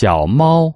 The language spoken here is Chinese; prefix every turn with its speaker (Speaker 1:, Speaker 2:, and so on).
Speaker 1: 小猫。